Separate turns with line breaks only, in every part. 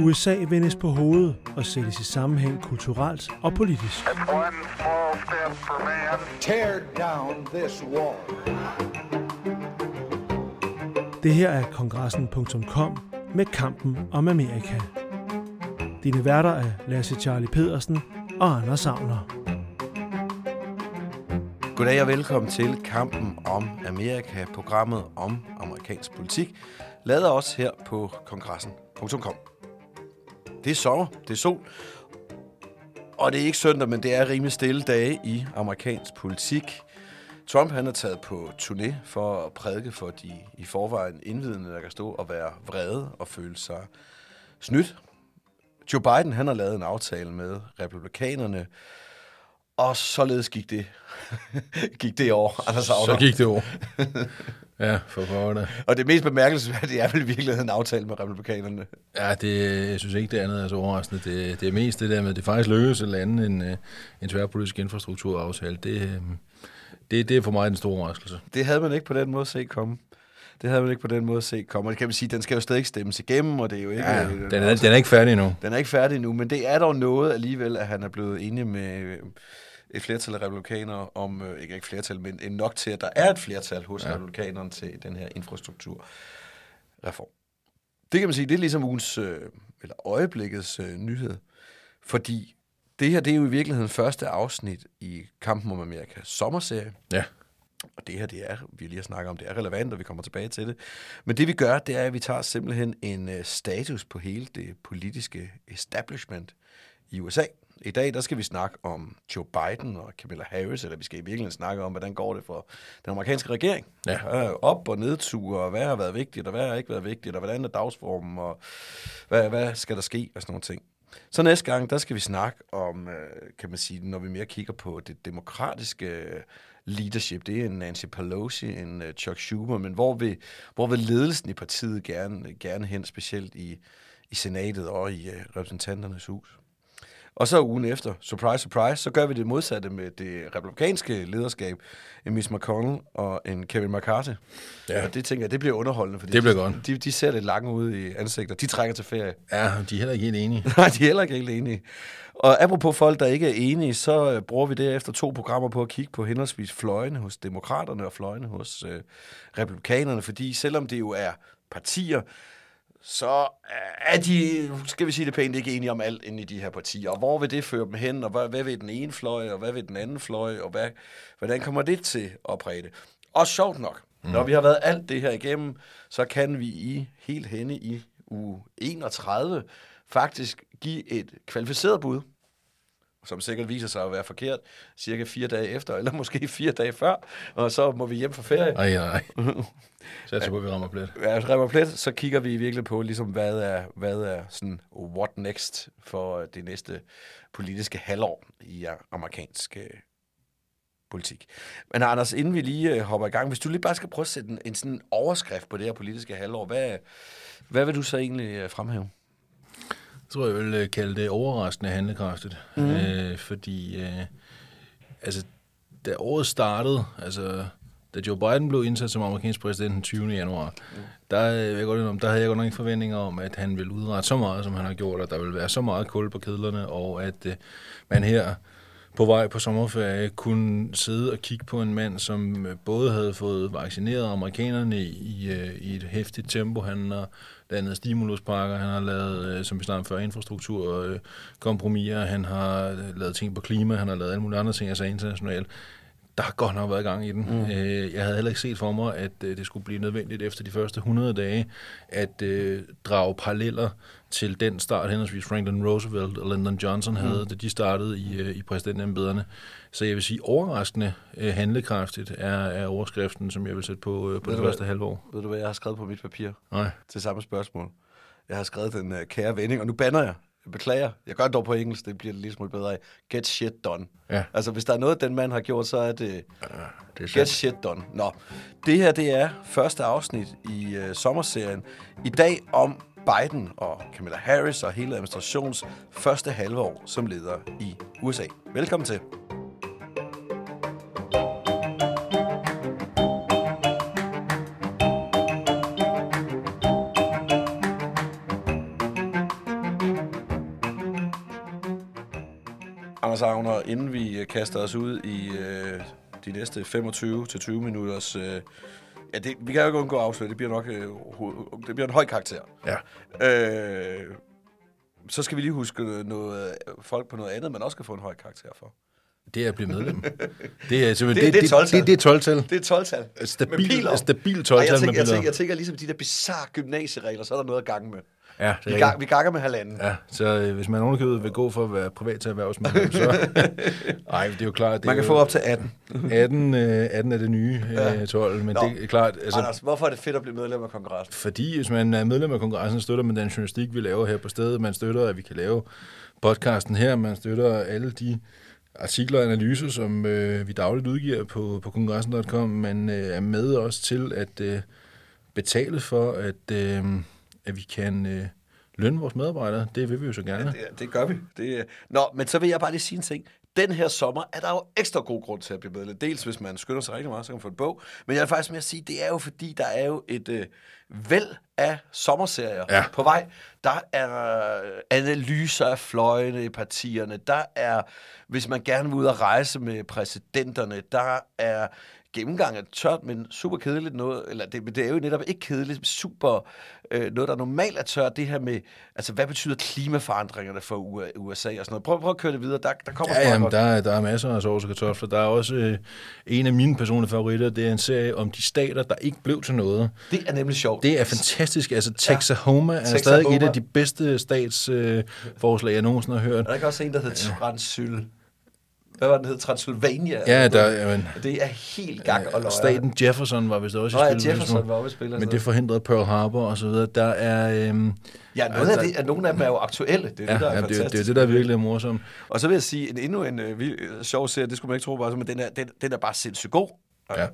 USA vendes på hovedet og sættes i sammenhæng kulturelt og politisk.
Tear down this wall.
Det her er kongressen.com med kampen om Amerika. Dine værter er Lasse Charlie Pedersen og Anders Savner.
Goddag og velkommen til Kampen om Amerika, programmet om amerikansk politik, lavet også her på kongressen.com. Det er sommer, det er sol, og det er ikke søndag, men det er rimelig stille dage i amerikansk politik. Trump han er taget på turné for at prædike for de i forvejen indvidende, der kan stå og være vrede og føle sig snydt. Joe Biden han har lavet en aftale med republikanerne, og således gik det, gik det over, Anders
Så
Agner.
gik det over. ja, for pokker
Og det mest bemærkelsesværdige er vel i virkeligheden en aftale med republikanerne.
Ja, det, jeg synes ikke, det andet er så overraskende. Det, det er mest det der med, at det faktisk lykkedes at lande en, øh, en tværpolitisk infrastrukturaftale. Det, øh, det, det er for mig den store overraskelse.
Det havde man ikke på den måde set komme. Det havde man ikke på den måde set komme. Og det kan man sige, den skal jo stadig stemmes igennem, og det er jo ikke...
Ja,
øh,
den er, den er ikke færdig endnu.
Den er ikke færdig nu, men det er dog noget alligevel, at han er blevet enig med et flertal af republikanere om, øh, ikke ikke flertal, men en nok til, at der er et flertal hos ja. republikanerne til den her infrastrukturreform. Det kan man sige, det er ligesom ugens, øh, eller øjeblikkets øh, nyhed, fordi det her, det er jo i virkeligheden første afsnit i Kampen om Amerika sommerserie.
Ja.
Og det her, det er, vi lige har snakket om, det er relevant, og vi kommer tilbage til det. Men det vi gør, det er, at vi tager simpelthen en uh, status på hele det politiske establishment i USA. I dag, der skal vi snakke om Joe Biden og Kamala Harris, eller vi skal i virkeligheden snakke om, hvordan går det for den amerikanske regering.
Ja.
Op- og nedture, og hvad har været vigtigt, og hvad har ikke været vigtigt, og hvordan er dagsformen, og hvad, hvad skal der ske, og sådan nogle ting. Så næste gang, der skal vi snakke om, øh, kan man sige, når vi mere kigger på det demokratiske øh, leadership. Det er en Nancy Pelosi, en uh, Chuck Schumer, men hvor vil, hvor vil ledelsen i partiet gerne, gerne hen, specielt i, i senatet og i repræsentanternes hus. Og så ugen efter, surprise, surprise, så gør vi det modsatte med det republikanske lederskab, en Miss McConnell og en Kevin McCarthy.
Ja.
Og det tænker jeg, det bliver underholdende, fordi
Det bliver
de,
godt.
De, de ser lidt lange ud i ansigter. De trækker til ferie.
Ja, de er heller ikke helt enige.
Nej, de er heller ikke helt enige. Og apropos folk, der ikke er enige, så øh, bruger vi derefter to programmer på at kigge på henholdsvis fløjene hos demokraterne og fløjene hos øh, republikanerne, fordi selvom det jo er partier, så øh, er de, skal vi sige det pænt, ikke enige om alt inde i de her partier. Og hvor vil det føre dem hen, og hvad, hvad vil den ene fløj, og hvad vil den anden fløj, og hvad, hvordan kommer det til at præge det? Og sjovt nok, mm. når vi har været alt det her igennem, så kan vi i helt henne i uge 31 faktisk give et kvalificeret bud, som sikkert viser sig at være forkert, cirka fire dage efter, eller måske fire dage før, og så må vi hjem fra ferie.
Ej, nej. Satser på, at vi rammer plet.
Ja, rammer plet, så kigger vi virkelig på, ligesom, hvad er, hvad er sådan, what next for øh, det næste politiske halvår i øh, amerikansk øh, politik. Men Anders, inden vi lige øh, hopper i gang, hvis du lige bare skal prøve at sætte en, en sådan overskrift på det her politiske halvår, hvad, hvad vil du så egentlig øh, fremhæve?
Tror, jeg vil øh, kalde det overraskende handlekraftigt. Mm. Øh, fordi, øh, altså, da året startede, altså, da Joe Biden blev indsat som amerikansk præsident den 20. januar, mm. der, øh, jeg godt indrømme, der havde jeg godt nok ikke forventninger om, at han ville udrette så meget, som han har gjort, og der vil være så meget kul på kedlerne, og at øh, man her på vej på sommerferie kunne sidde og kigge på en mand, som øh, både havde fået vaccineret amerikanerne i, i øh, et hæftigt tempo. Han har landet stimuluspakker, han har lavet, øh, som vi snakkede før, infrastruktur, kompromiser, han har lavet ting på klima, han har lavet alle mulige andre ting, altså internationalt. Der har godt nok været gang i den. Mm. Øh, jeg havde heller ikke set for mig, at øh, det skulle blive nødvendigt efter de første 100 dage, at øh, drage paralleller til den start, henholdsvis Franklin Roosevelt og Lyndon Johnson havde, mm. da de startede i, øh, i præsidentembederne. Så jeg vil sige, overraskende øh, handlekraftigt er, er overskriften, som jeg vil sætte på, øh, på
Ved
det første halvår.
Ved du, hvad jeg har skrevet på mit papir
Nej.
til samme spørgsmål? Jeg har skrevet den uh, kære vending, og nu banner jeg. Jeg beklager. Jeg gør det dog på engelsk, det bliver det lige smule bedre af. Get shit done.
Ja.
Altså, hvis der er noget, den mand har gjort, så er det
Det er
Get
sandt.
shit done. Nå, det her, det er første afsnit i uh, sommerserien. I dag om Biden og Kamala Harris og hele administrations første halve år som leder i USA. Velkommen til. Agner, inden vi øh, kaster os ud i øh, de næste 25-20 minutters... Øh, ja, det, vi kan jo ikke undgå at afsløre, det bliver nok øh, det bliver en høj karakter.
Ja.
Øh, så skal vi lige huske noget, folk på noget andet, man også kan få en høj karakter for.
Det er at blive medlem. Det er simpelthen...
Det- det er 12-tal.
Det, det, det er 12-tal.
Det er 12-tal.
Stabil- stabil
Ej,
12-tal
jeg,
med
tænker, jeg, tænker, jeg tænker ligesom de der bizarre gymnasieregler, så er der noget at gange med.
Ja,
Vi,
det er
gang, vi ganger med halvanden.
Ja, så øh, hvis man ovenikøbet vil gå for at være privat til erhvervsmedlem, så... Ej, det er jo klart... Det
Man kan
jo,
få op til 18.
18, øh, 18 er det nye, øh, 12, men
Nå.
det er klart... Altså,
Anders, hvorfor er det fedt at blive medlem af kongressen?
Fordi hvis man er medlem af kongressen, støtter man den journalistik, vi laver her på stedet. Man støtter, at vi kan lave podcasten her. Man støtter alle de artikler og analyser, som øh, vi dagligt udgiver på, på kongressen.com. Man øh, er med også til at øh, betale for, at, øh, at vi kan øh, lønne vores medarbejdere. Det vil vi jo så gerne.
Det, det gør vi. Det, er- Nå, men så vil jeg bare lige sige en ting. Den her sommer er der jo ekstra god grund til at blive medlem. Dels hvis man skynder sig rigtig meget, så kan man få en bog. Men jeg vil faktisk med at sige, det er jo fordi, der er jo et øh, væld af sommerserier
Ja.
på vej. Der er øh, analyser af fløjene i partierne. Der er, hvis man gerne vil ud og rejse med præsidenterne, der er gennemgang af tørt, men super kedeligt noget, eller det, det er jo netop ikke kedeligt, super øh, noget, der normalt er tørt, det her med, altså hvad betyder klimaforandringerne for USA og sådan noget. Prøv, prøv at køre det videre, der, der kommer
Ja, jamen, der, er- der er masser af sovs og kartofler. Der er også øh, en af mine personlige favoritter, det er en serie om de stater, der ikke blev til noget.
Det er nemlig sjovt.
Det er fantastisk. Altså, Texahoma ja. er
Texahoma.
stadig et af de bedste statsforslag, øh, forslag, jeg nogensinde har hørt.
Er der ikke også en, der hedder Transyl... Hvad var den hed? Transylvania?
Ja, der, jamen,
Det er helt gang og løjer.
staten Jefferson var vist også i spil. det
Jefferson var oppe i spil
Men
sådan
det forhindrede Pearl Harbor og så videre. Der er... Øhm,
Ja, noget af det, at nogle af dem er jo aktuelle. Det er
ja,
det, der er
ja, det,
fantastisk.
er- det er det, der virkelig er morsomt.
Og så vil jeg sige, en endnu en øh, vild, øh, sjov serie, det skulle man ikke tro bare, men den er, den, den er bare sindssygt god.
Ja.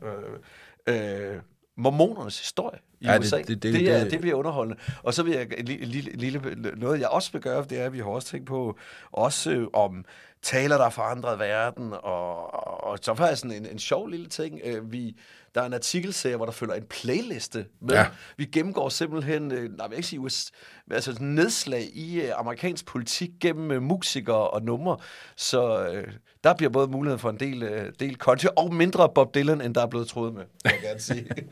Øh, øh, mormonernes historie i
Ja, det-
USA. Det,
det-
det,
det-
det, er,
det-
det bliver underholdende. Og så vil jeg en lille, lille, lille, noget, jeg også vil gøre, det er, at vi har også tænkt på, også øh, om taler, der har forandret verden, og, og, og så faktisk sådan en, en sjov lille ting. Øh, vi, der er en artikelserie, hvor der følger en playliste med.
Ja. Vi
Vi gennemgår simpelthen, øh, nej, jeg vil ikke sige US, altså nedslag i øh, amerikansk politik gennem øh, musikere og numre. Så øh, der bliver både mulighed for en del, øh, del country og mindre Bob Dylan, end der er blevet troet med, jeg gerne sige. vi,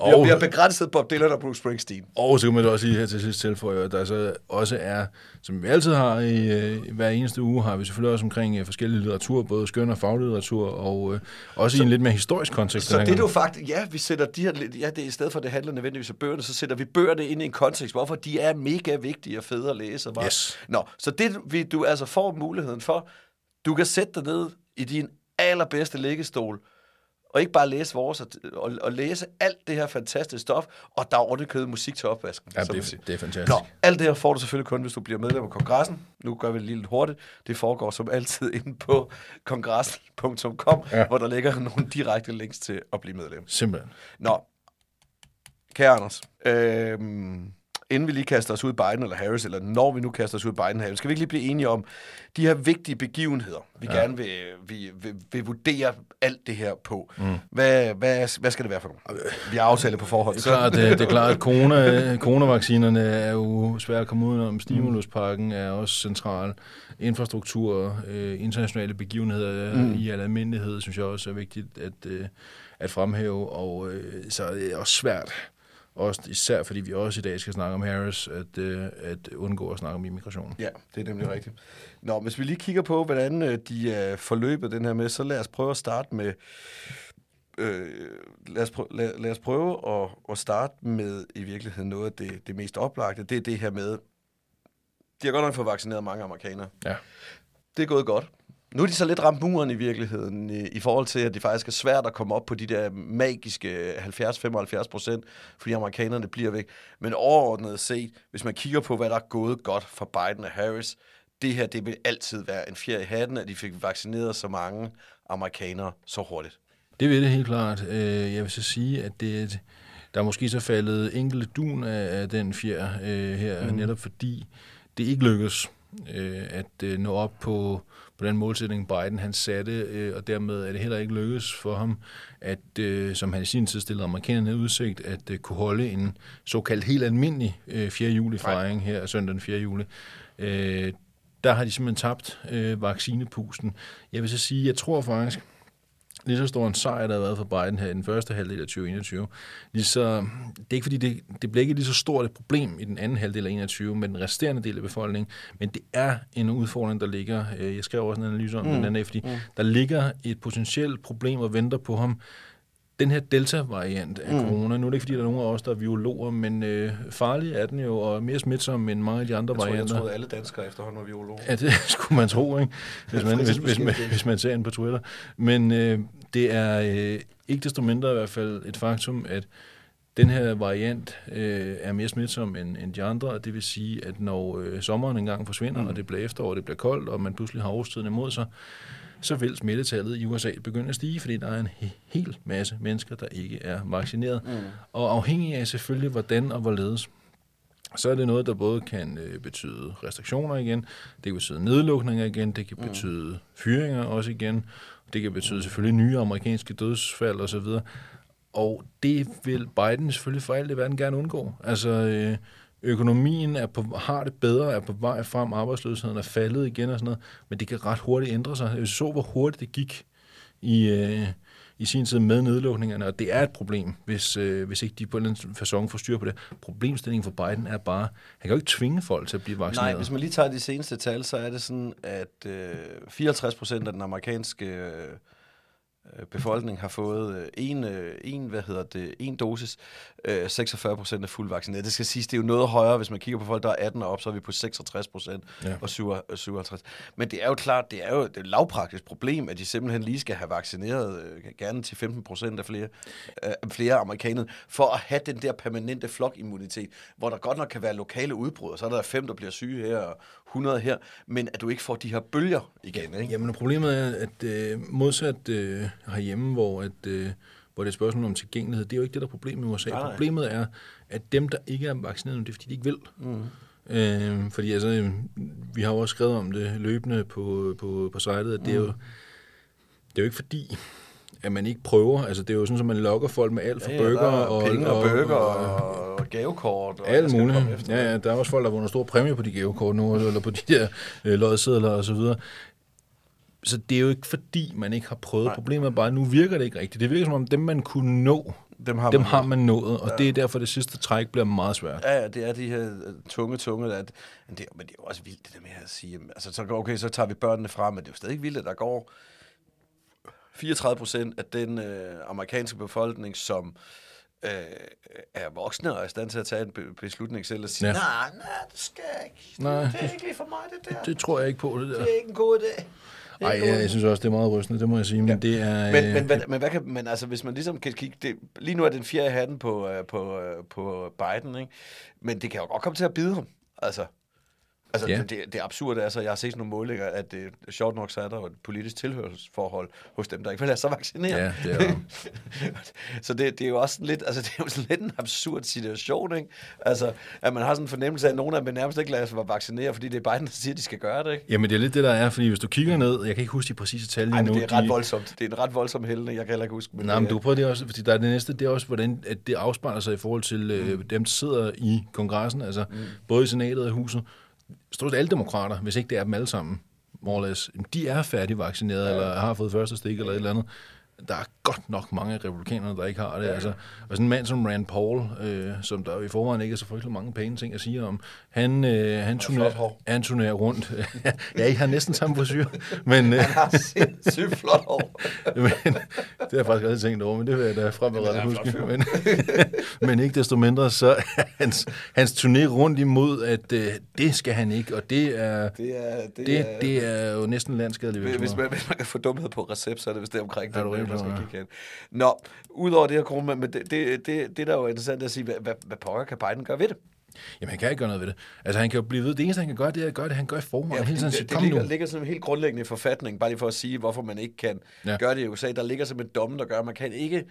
har,
Og-
vi har begrænset Bob Dylan og Bruce Springsteen.
Og så kan man også lige her til sidst tilføje, at der så også er, som vi altid har i øh, hver eneste uge, har vi selvfølgelig også omkring øh, forskellige litteratur, både skøn og faglitteratur, og øh, også så, i en lidt mere historisk kontekst.
Så det er jo faktisk, ja, vi sætter de her, ja, det i stedet for, at det handler nødvendigvis om bøgerne, så sætter vi bøgerne ind i en kontekst, hvorfor de er mega vigtige og fede at læse. Og bare.
Yes.
Nå, så det vi, du altså får muligheden for, du kan sætte dig ned i din allerbedste liggestol, og ikke bare læse vores, og, og, læse alt det her fantastiske stof, og der er ordentligt musik til opvasken.
Ja, det, er, det er fantastisk.
Nå, alt det her får du selvfølgelig kun, hvis du bliver medlem af kongressen. Nu gør vi det lige lidt hurtigt. Det foregår som altid inde på kongressen.com,
Ja.
hvor der ligger nogle direkte links til at blive medlem.
Simpelthen.
Nå, kære Anders, øhm, inden vi lige kaster os ud i Biden eller Harris, eller når vi nu kaster os ud i Biden eller Harris, skal vi ikke lige blive enige om de her vigtige begivenheder, vi ja. gerne vil, vi, vil, vil vurdere alt det her på. Mm. Hvad, hvad, hvad skal det være for nogle? Vi aftalt på forhånd.
Det er klart, det, det er klart at corona, coronavaccinerne er jo svært at komme udenom. Stimuluspakken er også central. Infrastruktur, øh, internationale begivenheder mm. i al almindelighed, synes jeg også er vigtigt at, øh, at fremhæve. Og øh, så er det også svært, også især fordi vi også i dag skal snakke om Harris, at, øh, at undgå at snakke om immigration.
Ja, det er nemlig rigtigt. Nå, hvis vi lige kigger på, hvordan øh, de er forløbet den her med, så lad os prøve at starte med... Øh, lad, os prøve, lad, lad os prøve at, at starte med i virkeligheden noget af det, det mest oplagte. Det er det her med... De har godt nok fået vaccineret mange amerikanere.
Ja.
Det er gået godt. Nu er de så lidt ramt muren i virkeligheden, i, i forhold til, at det faktisk er svært at komme op på de der magiske 70-75 procent, fordi amerikanerne bliver væk. Men overordnet set, hvis man kigger på, hvad der er gået godt for Biden og Harris, det her, det vil altid være en fjer i hatten, at de fik vaccineret så mange amerikanere så hurtigt.
Det vil det helt klart. Øh, Jeg vil så sige, at det er et, der er måske så faldet enkelte dun af, af den fjer øh, her, mm. netop fordi det ikke lykkedes øh, at øh, nå op på, på den målsætning, Biden han satte, øh, og dermed er det heller ikke lykkedes for ham, at, øh, som han i sin tid stillede amerikanerne udsigt, at øh, kunne holde en såkaldt helt almindelig øh, 4. juli-fejring her søndag den 4. juli. Øh, der har de simpelthen tabt øh, vaccinepusten. Jeg vil så sige, jeg tror faktisk, lige så stor en sejr, der har været for Biden her i den første halvdel af 2021. Lige så, det er ikke fordi, det, det bliver ikke lige så stort et problem i den anden halvdel af 2021 med den resterende del af befolkningen, men det er en udfordring, der ligger, øh, jeg skrev også en analyse om mm. den anden, fordi mm. der ligger et potentielt problem og venter på ham, den her delta-variant af mm. corona, nu er det ikke fordi, der er nogen af os, der er biologer, men øh, farlig er den jo, og mere smitsom end mange af de andre
Jeg tror, jeg
varianter.
troede, alle danskere efterhånden var biologer.
Ja, det skulle man tro, ikke? Hvis man, hvis, hvis, man, hvis man ser ind på Twitter. Men øh, det er øh, ikke desto mindre i hvert fald et faktum, at den her variant øh, er mere smitsom end, end de andre, og det vil sige, at når øh, sommeren engang forsvinder, mm. og det bliver efterår, og det bliver koldt, og man pludselig har årstiden imod sig, så vil smittetallet i USA begynde at stige, fordi der er en he- hel masse mennesker, der ikke er vaccineret. Mm. Og afhængig af selvfølgelig, hvordan og hvorledes, så er det noget, der både kan øh, betyde restriktioner igen, det kan betyde nedlukninger igen, det kan
Mm.
betyde fyringer også igen, det kan betyde selvfølgelig nye amerikanske dødsfald osv., og det vil Biden selvfølgelig for alt i verden gerne undgå. Altså, øh, økonomien er på, har det bedre, er på vej frem, arbejdsløsheden er faldet igen og sådan noget, men det kan ret hurtigt ændre sig. Jeg så, hvor hurtigt det gik i, øh, i sin tid med nedlukningerne, og det er et problem, hvis, øh, hvis ikke de på en eller anden façon får styr på det. Problemstillingen for Biden er bare, han kan jo ikke tvinge folk til at blive vaccineret.
Nej, hvis man lige tager de seneste tal, så er det sådan, at øh, 54 procent af den amerikanske øh, befolkning har fået øh, en, øh, en, hvad hedder det, en dosis. Øh, 46 procent er fuldt vaccineret. Det skal siges, det er jo noget højere, hvis man kigger på folk, der er 18 og op, så er vi på 66 procent
Ja.
og 57. Men det er jo klart, det er jo et lavpraktisk problem, at de simpelthen lige skal have vaccineret øh, gerne til 15 procent af flere, øh, flere amerikanere, for at have den der permanente flokimmunitet, hvor der godt nok kan være lokale udbrud, og så er der fem, der bliver syge her, og 100 her, men at du ikke får de her bølger igen. Ikke?
Jamen, problemet er, at øh, modsat øh, herhjemme, hvor, at, øh, hvor det er spørgsmål om tilgængelighed, det er jo ikke det, der er problemet i USA.
Nej.
Problemet er, at dem, der ikke er vaccineret, det er, fordi de ikke vil. Mm. Øh, fordi altså, øh, vi har jo også skrevet om det løbende på, på, på sitet, at det er jo, det er jo ikke fordi, at man ikke prøver. Altså, det er jo sådan, at man lokker folk med alt fra
Ja,
ja, burger
er
og,
og,
og, og,
og gavekort. Og
alt muligt.
efter.
Ja, ja, der er også folk, der vundet store præmier på de gavekort nu, eller på de der øh, lodsedler og så videre. Så det er jo ikke fordi, man ikke har prøvet. Nej. Problemet er bare, at nu virker det ikke rigtigt. Det virker som om, dem man kunne nå,
Dem har
dem
man
har man nået, og ja. det er derfor, det sidste træk bliver meget svært.
Ja, ja, det er de her øh, tunge, tunge, at, men, det, men det er jo også vildt, det der med at sige, altså, så, okay, så tager vi børnene fra, men det er jo stadig vildt, at der går 34 procent af den øh, amerikanske befolkning, som øh, er voksne og er i stand til at tage en be- beslutning selv og sige,
Ja.
nej, nej, det skal jeg ikke.
Nej.
Det er ikke lige for mig, det der.
Det tror jeg ikke på, det der.
Det er ikke en god idé.
Nej, ja, jeg synes også, det er meget rystende, det må jeg sige, men ja. det er...
Men,
øh,
men, hvad, men hvad kan, men altså, hvis man ligesom kan kigge, det, lige nu er den fjerde hatten på, øh, på, øh, på Biden, ikke? men det kan jo godt komme til at bide ham. Altså, altså
Ja.
det, det er absurd, altså, jeg har set nogle målinger, at det, sjovt nok så er der jo et politisk tilhørsforhold hos dem, der ikke vil lade sig vaccinere.
Ja, det er
så det, det er jo også lidt, altså det er jo sådan lidt en absurd situation, ikke? Altså, at man har sådan en fornemmelse af, at nogen af dem nærmest ikke lader sig vaccinere, fordi det er Biden, der siger, at de skal gøre det, ikke?
Jamen, det er lidt det, der er, fordi hvis du kigger ned, jeg kan ikke huske de præcise tal lige
Ej,
nu.
men det er ret
de,
voldsomt. Det er en ret voldsom hældning, jeg kan heller ikke huske.
Nej, men
det
du
er-
prøver det også, fordi der er det næste, det er også, hvordan at det afspejler sig i forhold til øh, dem, der sidder i kongressen, altså mm. både i senatet og i huset. Stort set alle demokrater, hvis ikke det er dem alle sammen, more or less, de er færdigvaccineret, ja. eller har fået første stik, eller et eller andet. Der er godt nok mange af republikanerne, der ikke har det. Altså, og sådan en mand som Rand Paul, øh, som der i forvejen ikke er så frygtelig mange pæne ting at sige om, han, øh, han, turnerer, han turnerer rundt. ja, I har næsten samme frisyr, men, øh,
har sindssygt flot hår.
men det har jeg faktisk aldrig tænkt over, men det vil jeg da fremadrettet huske. Men, men ikke desto mindre, så hans, hans turné rundt imod, at øh, det skal han ikke, og det er,
Det er, det,
det,
er,
det er jo næsten landskadelig
Hvis man, hvis man kan få dumhed på recept, så er det vist det omkring,
Er du
skal
klar, ja.
kigge hen. Nå, udover det her corona, men det, det, det, det der er jo interessant at sige, hvad, hvad, hvad pokker kan Biden gøre ved det?
Jamen, han kan ikke gøre noget ved det. Altså, han kan jo blive ved. Det eneste, han kan gøre, det er at gøre det, han gør i forvejen. Ja, hele tiden
det, det,
kom
ligger,
nu.
ligger sådan helt grundlæggende i forfatningen, bare lige for at sige, hvorfor man ikke kan
ja.
gøre det i USA. Der ligger simpelthen domme, der gør, at man kan ikke,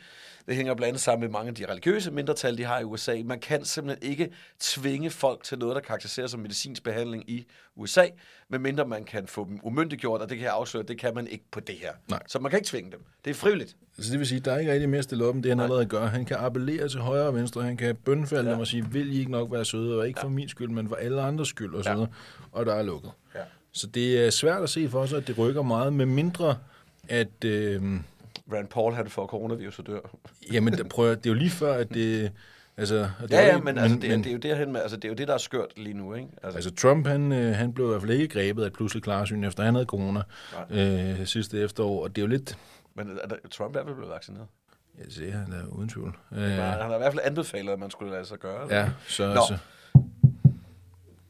det hænger blandt andet sammen med mange af de religiøse mindretal, de har i USA, man kan simpelthen ikke tvinge folk til noget, der karakteriseres som medicinsk behandling i USA, medmindre man kan få dem umyndiggjort, og det kan jeg afsløre, det kan man ikke på det her.
Nej.
Så man kan ikke tvinge dem. Det er frivilligt.
Så det vil sige, der er ikke rigtig mere at stille op, end det han allerede gør. Han kan appellere til højre og venstre, han kan bønfalde ja. dem og sige, vil I ikke nok være søde, og ikke ja. for min skyld, men for alle andres skyld, og
Ja.
videre. Og der er lukket.
Ja.
Så det er svært at se for sig, at det rykker meget, med mindre at... Øh,
Rand Paul, han får coronavirus og dør.
jamen, der, prøv, det er jo lige før, at det... Altså, det
Ja, ja,
ikke-
men, altså, det, er- det, er jo derhen med, altså, det er jo det, der er skørt lige nu, ikke? Altså,
Altså Trump, han, øh, han blev i hvert fald ikke grebet af pludselig klarsyn, efter han havde corona øh, sidste efterår, og det er jo lidt...
men er der, Trump er vel blevet vaccineret?
Ja, det er han er uden tvivl. Øh,
Ja. Han har i hvert fald anbefalet, at man skulle lade sig gøre.
ja, så...
Nå.
Altså,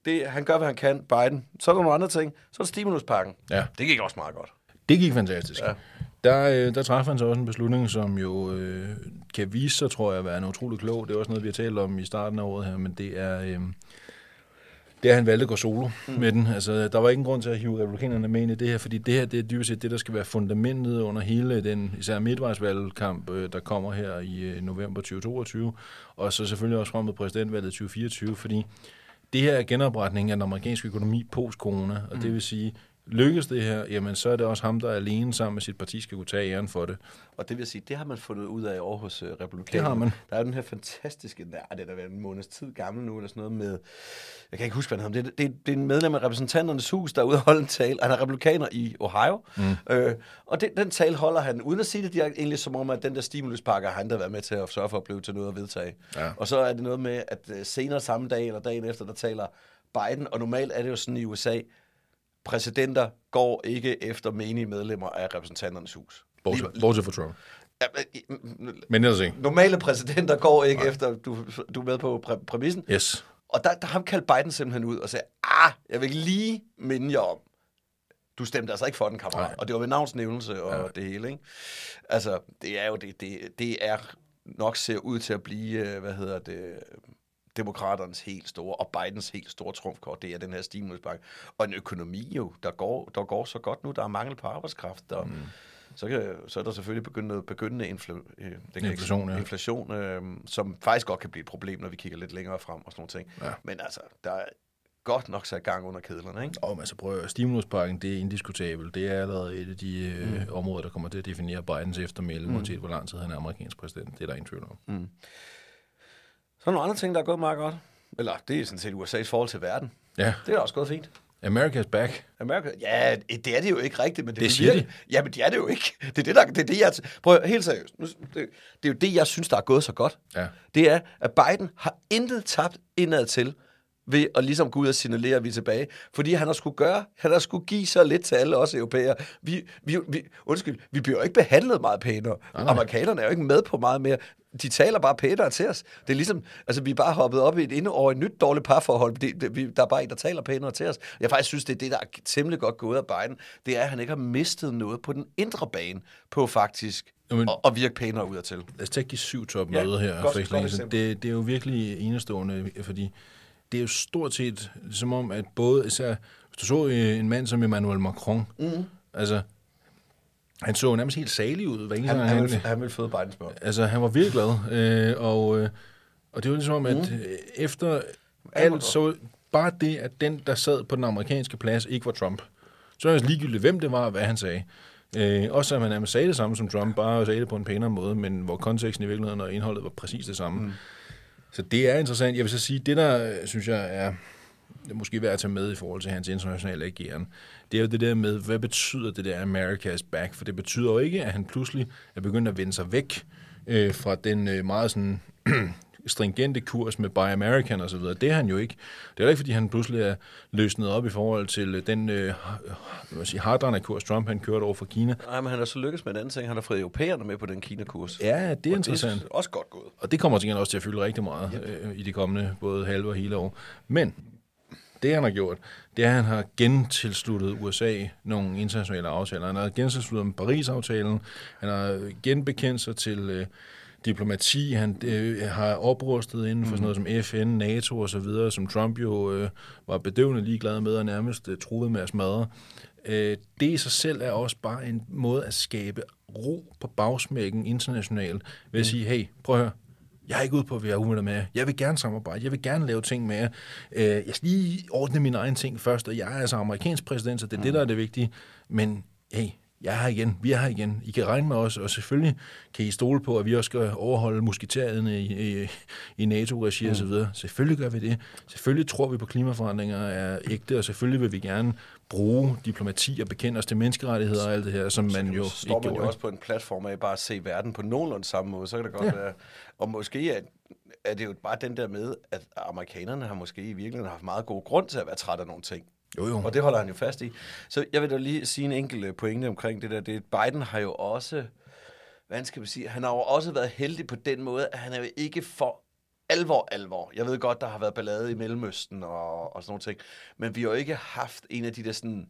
Det, han gør, hvad han kan, Biden. Så er der nogle andre ting. Så er der stimuluspakken.
ja.
Det gik også meget godt.
Det gik fantastisk. Ja. Der, øh, der træffede han så også en beslutning, som jo øh, kan vise sig, tror jeg, at være en utrolig klog. Det er også noget, vi har talt om i starten af året her, men det er, øh, det er, at han valgte at gå solo mm. med den. Altså, der var ingen grund til at hive republikanerne med ind i det her, fordi det her, det er dybest set det, der skal være fundamentet under hele den, især midtvejsvalgkamp, øh, der kommer her i øh, november 2022, og så selvfølgelig også frem mod præsidentvalget 2024, fordi det her er genopretning af den amerikanske økonomi post-corona, og mm. det vil sige, lykkes det her, jamen så er det også ham, der er alene sammen med sit parti skal kunne tage æren for det.
Og det vil sige, det har man fundet ud af over hos uh, republikanerne.
Det har man.
Der er den her fantastiske, nej, det er da en måneds tid gammel nu, eller sådan noget med, jeg kan ikke huske, hvad han hedder, det, er- det, det er en medlem af repræsentanternes hus, der er ude og holde en tale. Han er republikaner i Ohio, mm. øh, og det, den tale holder han, uden at sige det direkte, egentlig som om, at den der stimuluspakke har han der været med til at sørge for at blive til noget at vedtage.
Ja.
Og så er det noget med, at øh, senere samme dag, eller dagen efter, der taler Biden, og normalt er det jo sådan i USA, præsidenter går ikke efter menige medlemmer af repræsentanternes hus.
Bortset, bortset fra Trump.
Ja, men,
Men ellers ikke.
normale præsidenter går ikke Nej. efter, du, du er med på præ- præmissen.
Yes.
Og der, der ham kaldte Biden simpelthen ud og sagde, ah, jeg vil lige minde jer om, du stemte altså ikke for den, kammerat.
Nej.
Og det var ved navnsnævnelse og ja. det hele, ikke? Altså, det er jo det, det, det er nok ser ud til at blive, øh, hvad hedder det, demokraternes helt store, og Bidens helt store trumfkort, det er den her stimuluspakke. Og en økonomi jo, der går, der går så godt nu, der er mangel på arbejdskraft, og mm. så, kan, så er der selvfølgelig begyndt, begyndende infl, øh, jeg
Inflation, ja.
inflation øh, som faktisk godt kan blive et problem, når vi kigger lidt længere frem og sådan nogle ting.
Ja.
Men altså, der er godt nok sat gang under kedlerne, ikke?
Og altså prøv at stimuluspakken, det er indiskutabelt. Det er allerede et af de øh, mm. områder, der kommer til at definere Bidens eftermæle, mm. uanset hvor lang tid han er amerikansk præsident. Det er der ingen tvivl om. Mm.
Er nogle andre ting, der er gået meget godt. Eller det er sådan set USA's forhold til verden.
Ja,
Det er også gået fint.
America's back.
Amerika, ja, det er det jo ikke rigtigt, men det,
Det
er
siger
virkelig- Ja, men det er det jo ikke. Det er det, der, det, er det jeg... Prøv helt seriøst. Nu, det, det er jo det, jeg synes, der er gået så godt.
Ja.
Det er, at Biden har intet tabt indad til ved at ligesom gå ud og signalere, at vi er tilbage. Fordi han har skulle gøre, han har skulle give så lidt til alle os europæere. Vi, vi, vi, undskyld, vi bliver jo ikke behandlet meget pænere. Amerikanerne er jo ikke med på meget mere. De taler bare pænere til os. Det er ligesom, altså vi er bare hoppet op i et inde over et nyt dårligt parforhold. Det, det, vi, der er bare en, der taler pænere til os. Jeg faktisk synes, det er det, der er temmelig godt gået af Biden. Det er, at han ikke har mistet noget på den indre bane på faktisk
Jamen-
at, at virke pænere udadtil.
Lad os tage de syv topmøder
Ja,
her.
godt-
for
godt
det, det er jo virkelig enestående, fordi det er jo stort set som om, at både, især, hvis du så en mand som Emmanuel Macron, mm. altså, han så nærmest helt salig ud, hver
Han, han,
han,
vil, han vil føde Bidens børn.
Altså, han var virkelig glad, øh, og, øh, og det var ligesom, at mm. efter alt, så bare det, at den, der sad på den amerikanske plads, ikke var Trump, så er det ligegyldigt, hvem det var, og hvad han sagde. Øh, også at man nærmest sagde det samme som Trump, bare sagde det på en pænere måde, men hvor konteksten i virkeligheden og indholdet var præcis det samme. Mm. Så det er interessant. Jeg vil så sige, det der, øh, synes jeg, er måske værd at tage med i forhold til hans internationale ageren, det er jo det der med, hvad betyder det der America is back? For det betyder jo ikke, at han pludselig er begyndt at vende sig væk øh, fra den øh, meget sådan stringente kurs med Buy American og så videre. Det er han jo ikke. Det er ikke, fordi han pludselig er løsnet op i forhold til øh, den øh, harddrende kurs, Trump han kørte over for Kina.
Nej, men han har så lykkes med en anden ting. Han har fået europæerne med på den Kina-kurs.
Ja, det er interessant.
Det er også godt gået.
Og det kommer til også til at fylde rigtig meget yep. øh, i de kommende både halve og hele år. Men det han har gjort, det er, at han har gentilsluttet USA nogle internationale aftaler. Han har gentilsluttet Paris-aftalen. Han har genbekendt sig til øh, diplomati. Han øh, har oprustet inden for sådan noget som FN, NATO og så videre, som Trump jo øh, var bedøvende ligeglad med og nærmest øh, truede med at smadre. Øh, det i sig selv er også bare en måde at skabe ro på bagsmækken internationalt ved at sige, hey, prøv at høre, jeg er ikke ude på at være uvenner med jer. Jeg vil gerne samarbejde. Jeg vil gerne lave ting med jer. Øh, jeg skal lige ordne mine egne ting først, og jeg er altså amerikansk præsident, så det er mm. det, der er det vigtige. Men hey, jeg er her igen. Vi er her igen. I kan regne med os, og selvfølgelig kan I stole på, at vi også skal overholde musketærerne i, i, i NATO-regi mm. og så videre. Selvfølgelig gør vi det. Selvfølgelig tror vi på klimaforandringer er ægte, og selvfølgelig vil vi gerne bruge diplomati og bekende os til menneskerettigheder og alt det her, som man jo
Så står
ikke
man jo
gjorde.
også på en platform af bare at se verden på nogenlunde samme måde. Så kan det godt ja. være... Og måske er, er det jo bare den der med, at amerikanerne har måske i virkeligheden haft meget god grund til at være træt af nogle ting.
Jo, jo.
Og det holder han jo fast i. Så jeg vil da lige sige en enkelt øh, pointe omkring det der. Det, Biden har jo også, hvad skal man sige, han har jo også været heldig på den måde, at han er jo ikke for alvor, alvor. Jeg ved godt, der har været ballade i Mellemøsten og, og sådan nogle ting, men vi har jo ikke haft en af de der sådan...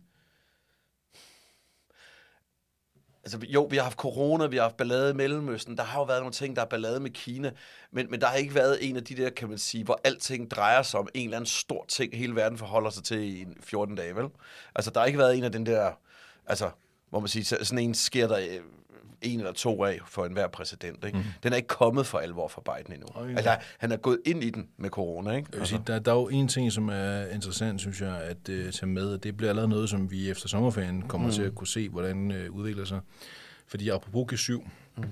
Altså, jo, vi har haft corona, vi har haft ballade i Mellemøsten, der har jo været nogle ting, der er ballade med Kina, men, men der har ikke været en af de der, kan man sige, hvor alting drejer sig om en eller anden stor ting, hele verden forholder sig til i 14 dage, vel? Altså, der har ikke været en af den der, altså, hvor man siger, sådan en sker der øh, en eller to af for enhver præsident, ikke? Mm. Den er ikke kommet for alvor for Biden endnu.
Øj,
Altså, han er gået ind i den med corona, ikke?
Vil sige, der, der er jo en ting, som er interessant, synes jeg, at uh, tage med, det bliver allerede noget, som vi efter sommerferien kommer mm. til at kunne se, hvordan uh, udvikler sig. Fordi apropos G7, mm.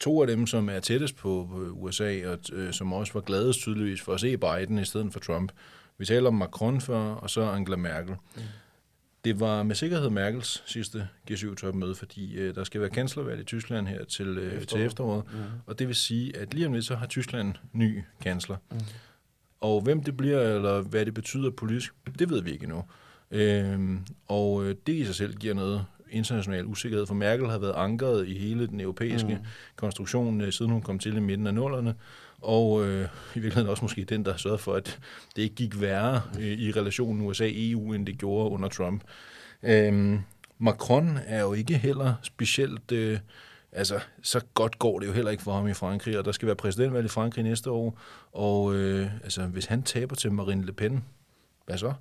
to af dem, som er tættest på, på USA, og uh, som også var gladest tydeligvis for at se Biden i stedet for Trump, vi taler om Macron før, og så Angela Merkel. Mm. Det var med sikkerhed Merkels sidste G7-topmøde, fordi øh, der skal være kanslervalg i Tyskland her til, øh, Efterår. til efteråret. Mm. Og det vil sige, at lige om lidt, så har Tyskland ny kansler. Mm. Og hvem det bliver, eller hvad det betyder politisk, det ved vi ikke endnu. Øhm, og øh, det i sig selv giver noget international usikkerhed, for Merkel har været ankeret i hele den europæiske mm. konstruktion, øh, siden hun kom til i midten af nullerne, og øh, i virkeligheden også måske den, der sørgede for, at det ikke gik værre øh, i relationen USA-EU, end det gjorde under Trump. Øh, Macron er jo ikke heller specielt... Øh, altså, så godt går det jo heller ikke for ham i Frankrig, og der skal være præsidentvalg i Frankrig næste år, og øh, altså, hvis han taber til Marine Le Pen, hvad så?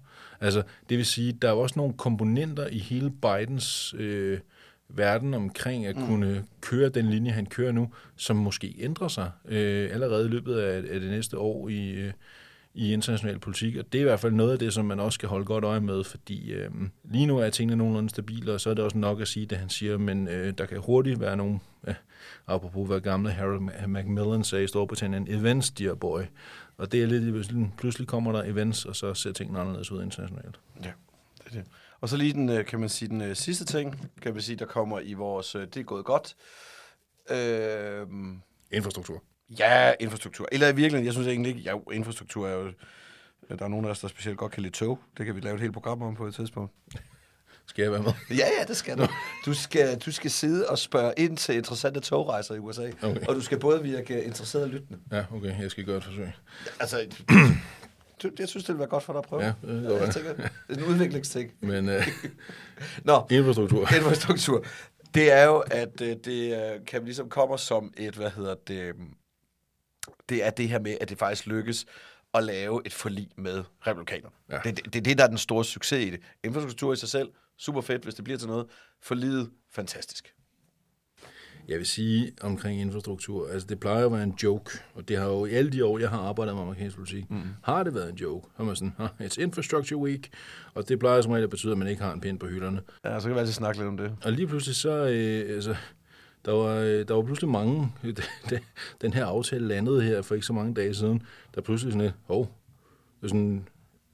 Altså, det vil sige, der er jo også nogle komponenter i hele Bidens øh, verden omkring at mm. kunne køre den linje, han kører nu, som måske ændrer sig øh, allerede i løbet af, af det næste år i, øh, i international politik. Og det er i hvert fald noget af det, som man også skal holde godt øje med, fordi øh, lige nu er tingene nogenlunde stabile, og så er det også nok at sige det, han siger, men øh, der kan hurtigt være nogle, øh, apropos hvad gamle Harold Macmillan sagde i Storbritannien, events, dear boy. Og det er lidt, pludselig kommer der events, og så ser tingene anderledes ud internationalt.
Ja, det er det. Og så lige den, øh, kan man sige, den øh, sidste ting, kan man sige, der kommer i vores, øh, det er gået godt. Øh,
Infrastruktur.
ja, infrastruktur. Eller i virkeligheden, jeg synes egentlig ikke, ja, infrastruktur er jo, der er nogen af os, der specielt godt kan lide tog. Det kan vi lave et helt program om på et tidspunkt.
Skal jeg være med?
Ja, ja, det skal du. Du skal, du skal sidde og spørge ind til interessante togrejser i USA.
Okay.
Og du skal både virke interesseret og lyttende.
Ja, okay, jeg skal gøre et forsøg.
Altså, jeg synes, det vil være godt for dig at prøve.
Ja, det
jeg tænker, det er en udviklingsting.
Men øh,
Nå,
infrastruktur.
infrastruktur. Det er jo, at øh, det øh, kan ligesom kommer som et, hvad hedder det, øh, det er det her med, at det faktisk lykkes at lave et forlig med republikanerne.
Ja.
Det, det, det er det, der er den store succes i det. Infrastruktur i sig selv, super fedt, hvis det bliver til noget. Forliget, fantastisk.
Jeg vil sige omkring infrastruktur, altså det plejer at være en joke, og det har jo i alle de år, jeg har arbejdet med amerikansk politik, mm. har det været en joke. Er man sådan, "Huh, it's infrastructure week, og det plejer som regel at betyde, at man ikke har en pind på hylderne.
Ja, så kan vi altid snakke lidt om det.
Og lige pludselig så, øh, altså, der var, øh, der var pludselig mange, den her aftale landede her for ikke så mange dage siden, der pludselig sådan lidt, hov, er sådan,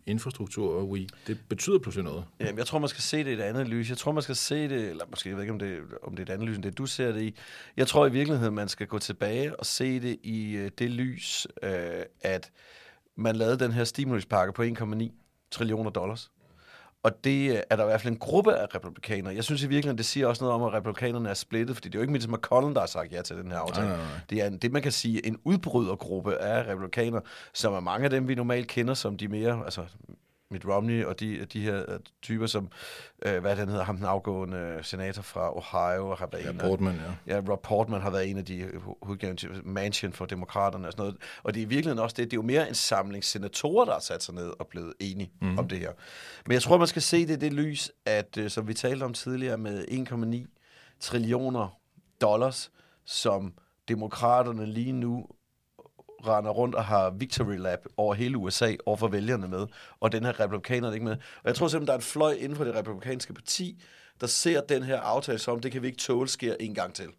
infrastruktur og week, det betyder pludselig noget.
Jamen, jeg tror, man skal se det i et andet lys. Jeg tror, man skal se det, eller måske, jeg ved ikke, om det, om det er et andet lys, end det du ser det i. Jeg tror i virkeligheden, man skal gå tilbage og se det i øh, det lys, øh, at man lavede den her stimuluspakke på 1,9 trillioner dollars. Og det øh, er der i hvert fald en gruppe af republikanere. Jeg synes i virkeligheden, det siger også noget om, at republikanerne er splittet, fordi det er jo ikke Mitch McConnell, der har sagt ja til den her aftale.
Nej, nej, nej.
Det er en, det, man kan sige, en udbrydergruppe af republikanere, som er mange af dem, vi normalt kender som de mere, altså Mitt Romney og de, de her øh, typer, som, øh, hvad den hedder, ham den afgående øh, senator fra Ohio, har været
Ja,
en af-
Portman, ja.
Ja, Rob Portman har været en af de hovedgivende Mansion for demokraterne og sådan noget. Og det er i virkeligheden også det, det er jo mere en samling senatorer, der har sat sig ned og blevet enige mm. om det her. Men jeg tror, man skal se det i det lys, at øh, som vi talte om tidligere med 1,9 trillioner dollars, som demokraterne lige nu render rundt og har victory lap over hele USA over for vælgerne med, og den her republikaner ikke med. Og jeg tror simpelthen, der er en fløj inden for det republikanske parti, der ser den her aftale som, det kan vi ikke tåle sker en gang til.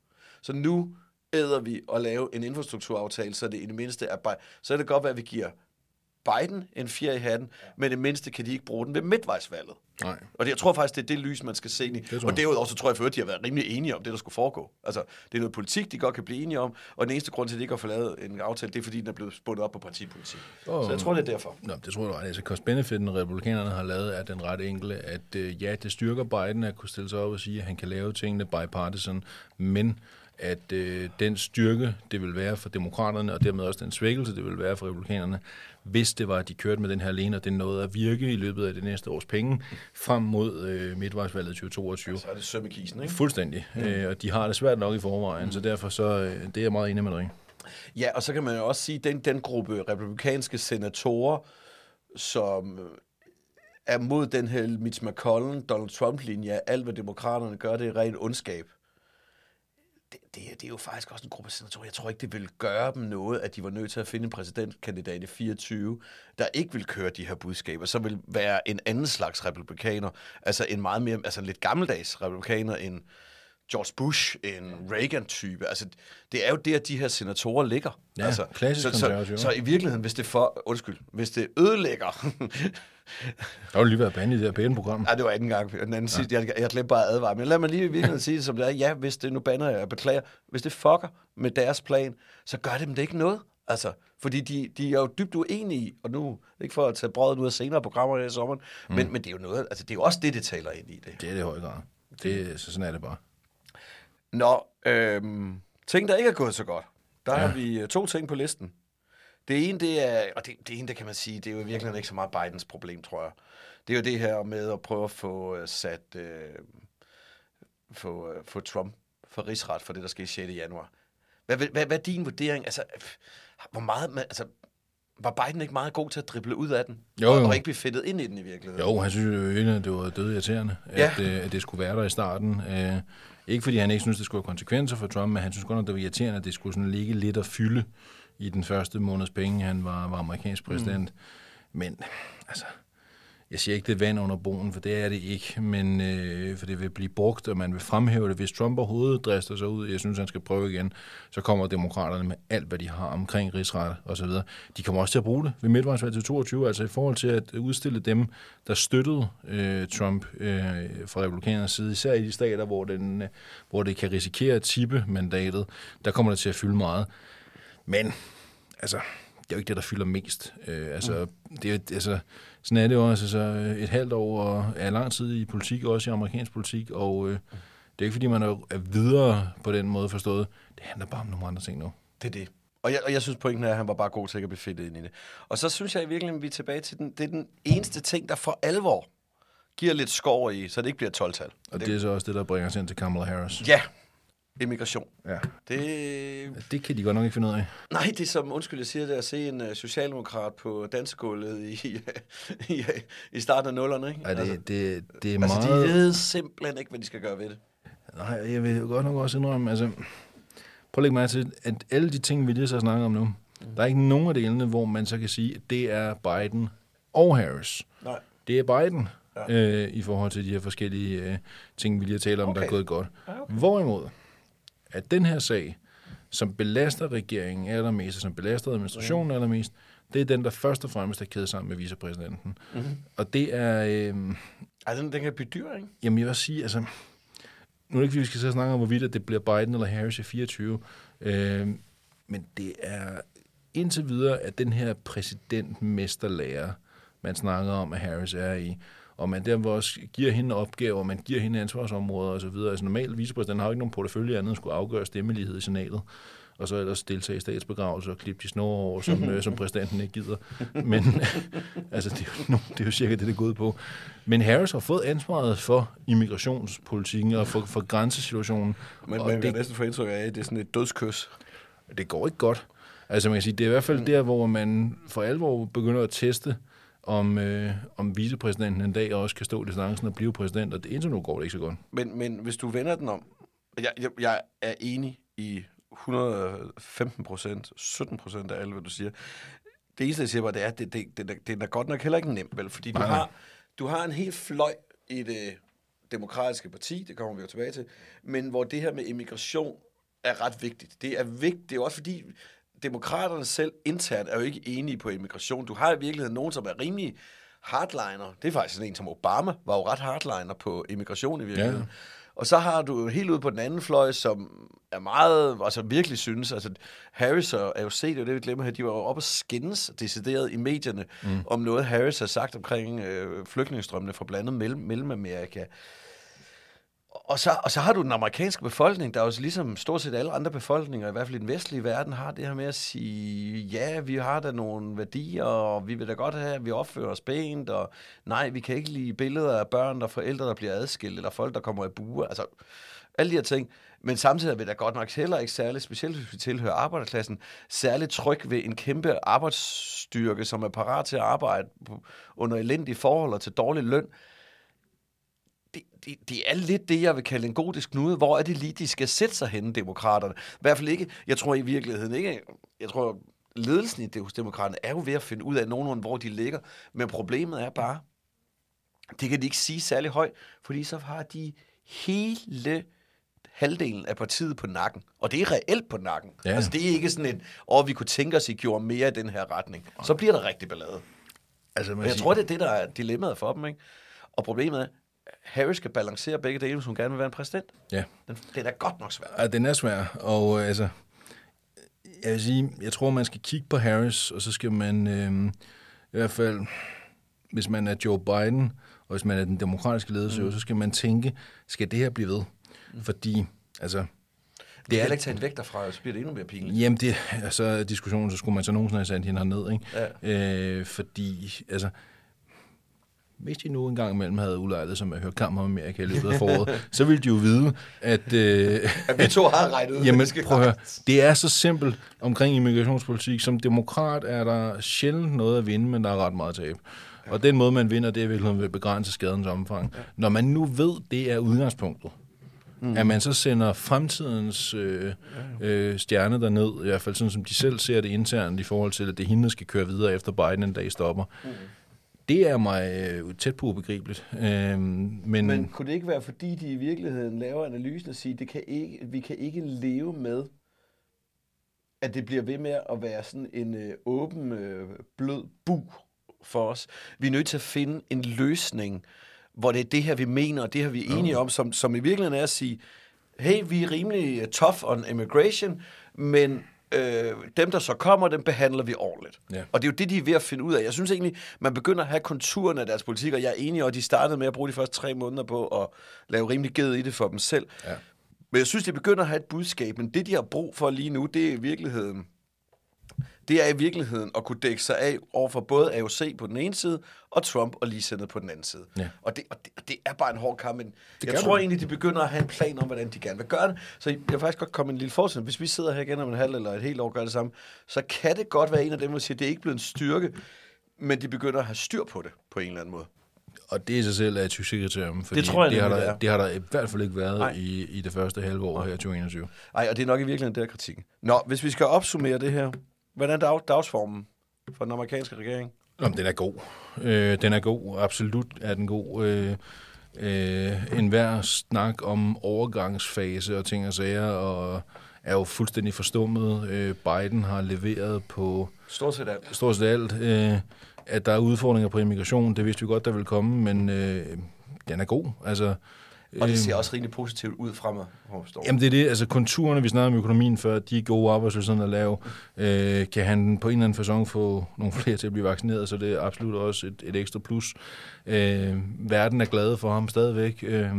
Så nu æder vi at lave en infrastrukturaftale, så det i det mindste er... bare, så er det godt være, at vi giver Biden en fjer i hatten, men det mindste kan de ikke bruge den ved midtvejsvalget.
Nej.
Og det, jeg tror faktisk, det er det lys, man skal se ind i. Og derudover så tror jeg for, at de har været rimelig enige om det, der skulle foregå. Altså, det er noget politik, de godt kan blive enige om, og den eneste grund til, at de ikke har fået en aftale, det er, fordi den er blevet spundet op på partipolitik.
Åh.
Så jeg tror, det er derfor.
Nå, det tror jeg. Altså, cost-benefiten, republikanerne har lavet, er den ret enkle, at øh, ja, det styrker Biden at kunne stille sig op og sige, at han kan lave tingene bipartisan, men at øh, den styrke, det vil være for demokraterne, og dermed også den svækkelse, det vil være for republikanerne, hvis det var, at de kørte med den her alene, og det nåede at virke i løbet af det næste års penge, frem mod øh, midtvejsvalget 2022.
Så er det søm i kisen, ikke?
Fuldstændig. Mm. Øh, og de har det svært nok i forvejen, mm. så derfor så, øh, det er jeg meget enig med dig.
Ja, og så kan man jo også sige, at den, den gruppe republikanske senatorer, som øh, er mod den her Mitch McConnell, Donald Trump-linje, alt hvad demokraterne gør, det er ren ondskab. Det, det, er- det er jo faktisk også en gruppe senatorer. Jeg tror ikke, det vil gøre dem noget, at de var nødt til at finde en præsidentkandidat i 24, der ikke vil køre de her budskaber, så vil være en anden slags republikaner. Altså en meget mere, altså en lidt gammeldags republikaner end George Bush, en Reagan-type. Altså, det er jo der, de her senatorer ligger.
Ja,
altså,
klassisk
så, så, så i virkeligheden, hvis det for, undskyld, hvis det ødelægger,
Der vil lige være band i det her pæne-program.
Nej, det var anden gang. Den anden ja. jeg, jeg glemte bare at advare. Men lad mig lige i virkeligheden sige det, som det er. Ja, hvis det nu banner jeg, jeg beklager. Hvis det fucker med deres plan, så gør det dem det ikke noget. Altså, fordi de, de er jo dybt uenige i, og nu, ikke for at tage brødet ud af senere programmer i sommeren, mm. men, men det er jo noget, altså det er jo også det, det taler ind i det.
Det er det i høj grad. Det, så sådan er det bare.
Nå, øhm, ting, der ikke er gået så godt. Der ja. har vi øh, to ting på listen. Det ene, det er, og det, det ene, det kan man sige, det er jo i virkeligheden ikke så meget Bidens problem, tror jeg. Det er jo det her med at prøve at få øh, sat, øh, få, øh, få Trump for rigsret for det, der skete 6. januar. Hvad, hvad, hvad, er din vurdering? Altså, hvor meget, man- altså, var Biden ikke meget god til at drible ud af den?
Jo,
og,
jo.
og ikke blive fedtet ind i den i virkeligheden?
Jo, han synes jo at det var død irriterende,
Ja.
at, øh, at det skulle være der i starten. Øh, ikke fordi han ikke synes, det skulle have konsekvenser for Trump, men han synes godt nok, det var irriterende, at det skulle sådan ligge lidt og fylde i den første måneds penge, han var, var amerikansk præsident. Mm. Men altså, jeg siger ikke, det er vand under broen, for det er det ikke, men øh, for det vil blive brugt, og man vil fremhæve det. Hvis Trump overhovedet drister sig ud, jeg synes, han skal prøve igen, så kommer demokraterne med alt, hvad de har omkring rigsret og så videre. De kommer også til at bruge det ved midtvejsvalget til 22, altså i forhold til at udstille dem, der støttede øh, Trump øh, fra republikanernes side, især i de stater, hvor, den, øh, hvor det kan risikere at tippe mandatet, der kommer det til at fylde meget. Men, altså, det er jo ikke det, der fylder mest. Øh, altså, mm. det er, altså, sådan er det jo også. Altså, et halvt år er lang tid i politik, også i amerikansk politik, og øh, det er ikke, fordi man er, er videre på den måde forstået. Det handler bare om nogle andre ting nu.
Det er det. Og jeg, og jeg synes, pointen er, at han var bare god til at blive fedtet ind i det. Og så synes jeg i virkeligheden, at vi er tilbage til den, det er den eneste ting, der for alvor giver lidt skår i, så det ikke bliver 12-tal.
Og det, det er så også det, der bringer os ind til Kamala Harris.
Ja, immigration.
Ja.
Det,
Det kan de godt nok ikke finde ud af.
nej, det er som, undskyld, jeg siger det, at se en uh, socialdemokrat på dansegulvet i, i, i starten af nullerne, ikke?
Ja, det,
altså,
det, det er
altså, de
meget...
ved simpelthen ikke, hvad de skal gøre ved det.
Nej, jeg vil jo godt nok også indrømme, altså, prøv at lægge mærke til, at alle de ting, vi lige så har snakket om nu, mm. der er ikke nogen af delene, hvor man så kan sige, at det er Biden og Harris.
Nej.
Det er Biden ja. øh, i forhold til de her forskellige øh, ting, vi lige har talt om, okay. der er gået godt. Okay. Hvorimod, at den her sag, som belaster regeringen allermest, og som belaster administrationen allermest, det er den, der først og fremmest er kædet sammen med vicepræsidenten. Mm-hmm. Og det er... Øh,
Ej, den, kan blive dyr, ikke?
Jamen, jeg vil sige, altså... Nu er det ikke, fordi vi skal sidde og snakke om, hvorvidt det bliver Biden eller Harris i 24. Øh, men det er indtil videre, at den her præsidentmesterlærer, man snakker om, at Harris er i, og man derfor også giver hende opgaver, man giver hende ansvarsområder osv. Altså normalt vicepræsident har jo ikke nogen portefølje andet end skulle afgøre stemmelighed i senatet og så ellers deltage i statsbegravelse og klippe de snore over, som, øh, som præsidenten ikke gider. Men altså, det, er jo, no, det er jo cirka det, det er gået på. Men Harris har fået ansvaret for immigrationspolitikken og for, for grænsesituationen.
Men, det, jeg næsten får indtryk af, at det er sådan et dødskys.
det går ikke godt. Altså man kan sige, det er i hvert fald der, hvor man for alvor begynder at teste, om, øh, om vicepræsidenten en dag også kan stå distancen og blive præsident, og det indtil nu går det ikke så godt.
Men, men hvis du vender den om, jeg, jeg, jeg er enig i 115 procent, 17 procent af alt, hvad du siger. Det eneste, jeg siger bare, det er, at det, det, det, det er godt nok heller ikke nemt, vel? Fordi du
Nej,
har, du har en helt fløj i det demokratiske parti, det kommer vi jo tilbage til, men hvor det her med immigration er ret vigtigt. Det er vigtigt, det er også fordi, demokraterne selv internt er jo ikke enige på immigration. Du har i virkeligheden nogen, som er rimelig hardliner. Det er faktisk sådan en som Obama, var jo ret hardliner på immigration i virkeligheden.
Ja.
Og så har du helt ude på den anden fløj, som er meget, altså virkelig synes, altså Harris og AOC, det er jo det, vi glemmer her, de var jo oppe og skændes decideret i medierne mm. om noget, Harris har sagt omkring øh, flygtningestrømmene fra blandt andet mellem, Mellemamerika. Og så, og så har du den amerikanske befolkning, der også ligesom stort set alle andre befolkninger, i hvert fald i den vestlige verden, har det her med at sige, ja, vi har da nogle værdier, og vi vil da godt have, at vi opfører os pænt, og nej, vi kan ikke lide billeder af børn og forældre, der bliver adskilt, eller folk, der kommer i buer, altså alle de her ting. Men samtidig er vi da godt nok heller ikke særligt, specielt hvis vi tilhører arbejderklassen, særligt tryg ved en kæmpe arbejdsstyrke, som er parat til at arbejde under elendige forhold og til dårlig løn det, det, det er lidt det, jeg vil kalde en godisk knude. Hvor er det lige, de skal sætte sig henne, demokraterne? I hvert fald ikke, jeg tror i virkeligheden ikke, jeg tror, ledelsen i hos demokraterne er jo ved at finde ud af nogenlunde, hvor de ligger. Men problemet er bare, det kan de ikke sige særlig højt, fordi så har de hele halvdelen af partiet på nakken. Og det er reelt på nakken.
Ja.
Altså det er ikke sådan en, åh, vi kunne tænke os, I gjorde mere i den her retning. Så bliver der rigtig ballade.
Altså, man
jeg tror, det er det, der er dilemmaet for dem. Ikke? Og problemet er, Harris skal balancere begge dele, hvis hun gerne vil være en præsident.
Ja.
Den, det er da godt nok svært.
Ja, den er svær, og øh, altså, jeg vil sige, jeg tror, man skal kigge på Harris, og så skal man øh, i hvert fald, hvis man er Joe Biden, og hvis man er den demokratiske ledelse, mm. så skal man tænke, skal det her blive ved? Fordi, altså,
Det er heller ikke tage en vægt derfra, så bliver det endnu mere pinligt.
Jamen, det, altså, diskussionen, så skulle man så nogensinde have sendt hende herned, ikke?
Ja.
Øh, fordi, altså, hvis de nu engang imellem havde ulejlet som at høre kamp om Amerika i løbet af foråret, så ville de jo vide, at... Øh,
At vi to har regnet ud,
Jamen, prøv at høre. Det er så simpelt omkring immigrationspolitik. Som demokrat er der sjældent noget at vinde, men der er ret meget tab. Og den måde, man vinder, det er virkelig ved at begrænse skadens omfang. Når man nu ved, det er udgangspunktet, mm. at man så sender fremtidens øh, øh, stjerne derned, i hvert fald sådan som de selv ser det internt, i forhold til, at det er hende, der skal køre videre efter Biden en dag stopper. Mm. Det er mig øh, tæt på ubegribeligt. Øh, men,
Men kunne det ikke være, fordi de i virkeligheden laver analysen og siger, det kan ikke, vi kan ikke leve med, at det bliver ved med at være sådan en øh, åben, øh, blød bu for os. Vi er nødt til at finde en løsning, hvor det er det her, vi mener, og det her, vi er enige om, som, som i virkeligheden er at sige, hey, vi er rimelig tough on immigration, men øh, dem, der så kommer, dem behandler vi ordentligt.
Ja.
Og det er jo det, de er ved at finde ud af. Jeg synes egentlig, man begynder at have konturerne af deres politik, og jeg er enig, og de startede med at bruge de første tre måneder på at lave rimelig ged i det for dem selv.
Ja.
Men jeg synes, de begynder at have et budskab, men det, de har brug for lige nu, det er i virkeligheden, det er i virkeligheden at kunne dække sig af over for både AOC på den ene side, og Trump og ligesendet på den anden side.
Ja.
Og, det, og, det, og det er bare en hård kamp, men jeg tror
du.
egentlig, de begynder at have en plan om, hvordan de gerne vil gøre det. Så jeg vil faktisk godt komme en lille forskel. Hvis vi sidder her igen om en halv eller et helt år og gør det samme, så kan det godt være en af dem, der siger, at det er ikke blevet en styrke, men de begynder at have styr på det på en eller anden måde.
Og det i sig selv er et succeskriterium, fordi
tror jeg
det, har der,
det
det har der i hvert fald ikke været
Nej.
i, i det første halve år her i 2021.
Ej, og det er nok i virkeligheden der kritikken. Nå, hvis vi skal opsummere det her, hvordan er dag, dagsformen for den amerikanske regering?
Nå, men den er god. Øh, den er god. Absolut er den god. Øh, øh, en hver snak om overgangsfase og ting og sager, og er jo fuldstændig forstummet. Øh, Biden har leveret på
Stort set alt.
stort set alt. Øh, at der er udfordringer på immigration, det vidste vi godt, der ville komme, men øh, den er god. Altså,
Og det ser også rigtig positivt ud fremad.
Jamen det er det, altså konturerne, vi snakker om økonomien før, de er gode, arbejdsløsheden er lav. Øh, kan han på en eller anden fasong få nogle flere til at blive vaccineret, så det er absolut også et, et ekstra plus. Øh, verden er glad for ham stadigvæk. Øh,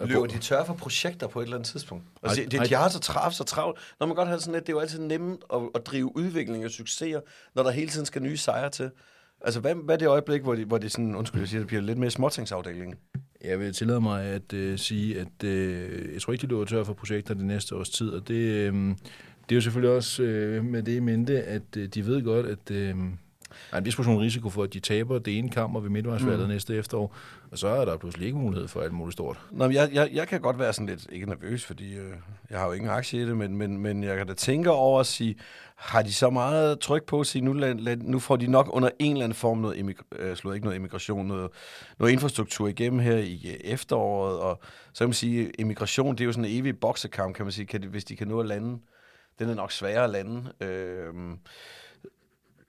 Løber de tør for projekter på et eller andet tidspunkt? Altså,
Ej,
de,
ej.
de har så travlt, så travlt. Når man godt har sådan lidt, det er jo altid nemt at, at drive udvikling og succeser, når der hele tiden skal nye sejre til. Altså, hvad, hvad er det øjeblik, hvor det, hvor det sådan, undskyld, jeg siger, det bliver lidt mere småtingsafdelingen?
Jeg vil tillade mig at øh, sige, at øh, jeg tror ikke, de løber tør for projekter det næste års tid, og det, øh, det er jo selvfølgelig også øh, med det i mente, at øh, de ved godt, at øh, der er en vis portion risiko for, at de taber det ene kammer ved midtvejsvalget mm. næste efterår, og så er der pludselig ikke mulighed for alt muligt stort.
Nå, men jeg, jeg, jeg kan godt være sådan lidt, ikke nervøs, fordi øh, jeg har jo ingen aktie i det, men, men, men jeg kan da tænke over at sige, har de så meget tryk på at sige, nu, lad, lad, nu får de nok under en eller anden form noget, immig- øh, slået ikke noget immigration, noget, noget infrastruktur igennem her i øh, efteråret, og så kan man sige, immigration, det er jo sådan en evig boksekamp, kan man sige, kan de, hvis de kan nå at lande. Den er nok sværere at lande. Øh,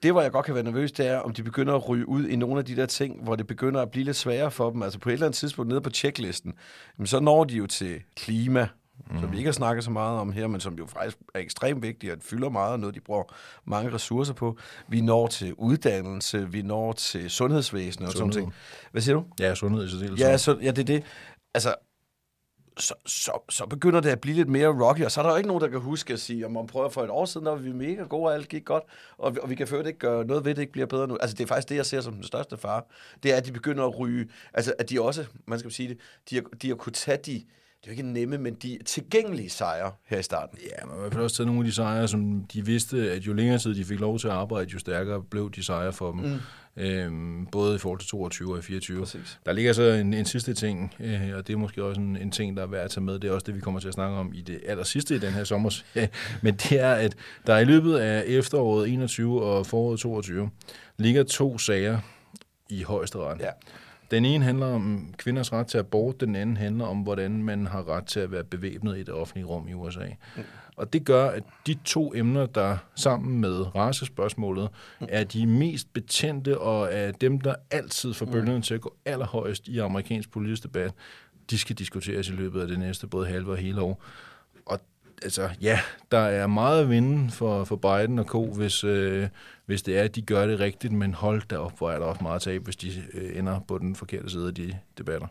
det, hvor jeg godt kan være nervøs, det er, om de begynder at ryge ud i nogle af de der ting, hvor det begynder at blive lidt sværere for dem. Altså på et eller andet tidspunkt nede på checklisten, jamen, så når de jo til klima, mm. som vi ikke har snakket så meget om her, men som jo faktisk er ekstremt vigtigt, og det fylder meget, og noget de bruger mange ressourcer på. Vi når til uddannelse, vi når til sundhedsvæsen og sådan
Sundhed.
ting. Hvad siger du?
Ja, sundhed i sig
Ja, så, ja, det er det. Altså, så, så, så begynder det at blive lidt mere rocky, og så er der jo ikke nogen, der kan huske at sige, om man prøver for et år siden, der var vi mega gode, og alt gik godt, og, vi- og vi kan føre det ikke gøre noget ved, det ikke bliver bedre nu. Altså, det er faktisk det, jeg ser som den største fare. Det er, at de begynder at ryge, altså, at de også, man skal sige det, de har, de har kunne tage de, det er jo ikke nemme, men de tilgængelige sejre her i starten.
Ja, man har i hvert fald også taget nogle af de sejre, som de vidste, at jo længere tid de fik lov til at arbejde, jo stærkere blev de sejre for dem. Mm. Øhm, både i forhold til 22 og 24.
Præcis.
Der ligger så en, en sidste ting, øh, og det er måske også en, en ting, der er værd at tage med. Det er også det, vi kommer til at snakke om i det aller sidste i den her sommer. Men det er, at der i løbet af efteråret 21 og foråret 22 ligger to sager i højesteret.
Ja.
Den ene handler om kvinders ret til abort, den anden handler om, hvordan man har ret til at være bevæbnet i det offentlige rum i USA. Og det gør, at de to emner, der sammen med racespørgsmålet, er de mest betændte og er dem, der altid får bølgerne til at gå allerhøjst i amerikansk politisk debat, de skal diskuteres i løbet af det næste både halve og hele år. Og altså, ja, der er meget at vinde for, for Biden og Co., hvis, øh, hvis det er, at de gør det rigtigt, men hold da op, hvor er der også meget tab, hvis de øh, ender på den forkerte side af de debatter.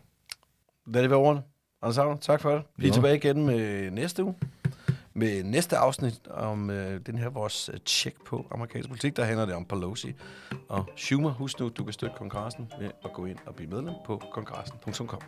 Lad det være ordene. Anders tak for det. Vi er tilbage igen med næste uge. Med næste afsnit om øh, den her vores øh, tjek på amerikansk politik. Der handler det om Pelosi og Schumer. Husk nu, du kan støtte kongressen ved at gå ind og blive medlem på kongressen.com.